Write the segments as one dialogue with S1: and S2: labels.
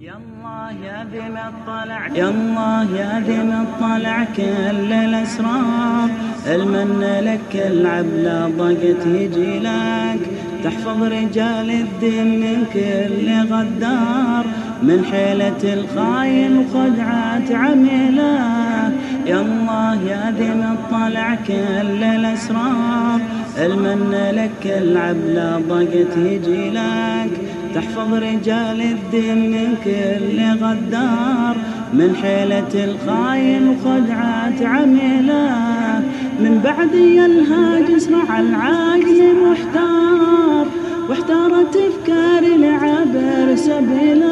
S1: يا الله يا ذي مطلع يا الله يا ذي مطلع كل الأسرار. المن لك العبلة ضقت يجي لك تحفظ رجال الدين من كل غدار. من حيلة الخاين وخدعة عمله يا الله يا ذي مطلع كل الأسرار المن لك العبلة ضقت يجي لك تحفظ رجال الدين من كل غدار من حيلة الخاين وخدعة عمله من بعد ينهاج اسرع العاقل محتار واحتارت افكار لعبر سبيله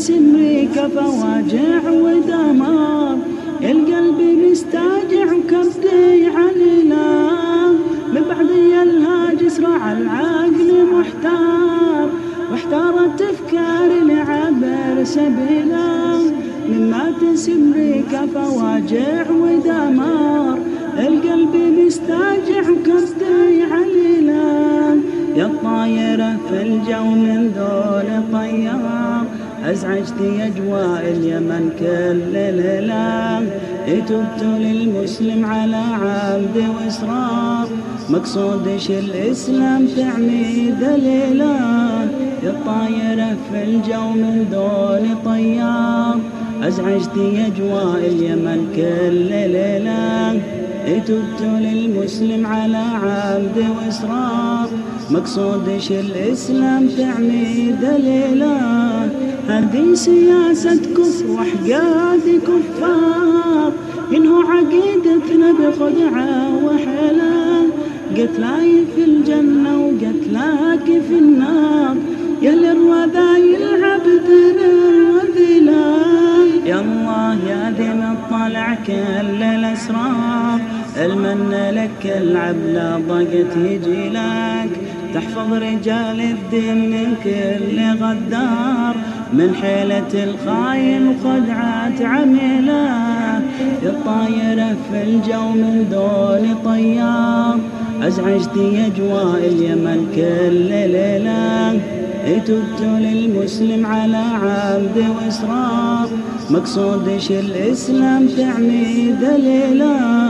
S1: مما تسمي كفواجع ودمار القلب مستاجع وكبدي عليله من بعد ينهاج اسرع العقل محتار. واحتارت افكاري لعبر سبيله مما تسمي كفواجع ودمار القلب مستاجع وكبدي عليله يا الطايرة في الجو من دون طيار أزعجت أجواء اليمن كل الهلال تبت للمسلم على عبد وإصرار مقصودش الإسلام تعمي دليلا يا الطايرة في الجو من دون طيار. أزعجت أجواء اليمن كل ليلة. تبت للمسلم على عبد وإصرار مقصودش الإسلام تعمي دليلا كفر وحقاد كفار. إنه عقيدتنا بخدعة وحلا. قتلاي في الجنة وقتلاك في النار. يا للرذايل عبد الرذيلا يا الله يا ذي مطلع كل الأسرار. المن لك العبلة ضقت يجي لك تحفظ رجال الدين من كل غدار. من حيلة الخاين وخدعة عمله الطايرة في الجو من دون طيار أزعجت أجواء اليمن كل ليلة. تبت للمسلم على عبد وإصرار مقصودش الإسلام تعمي دليله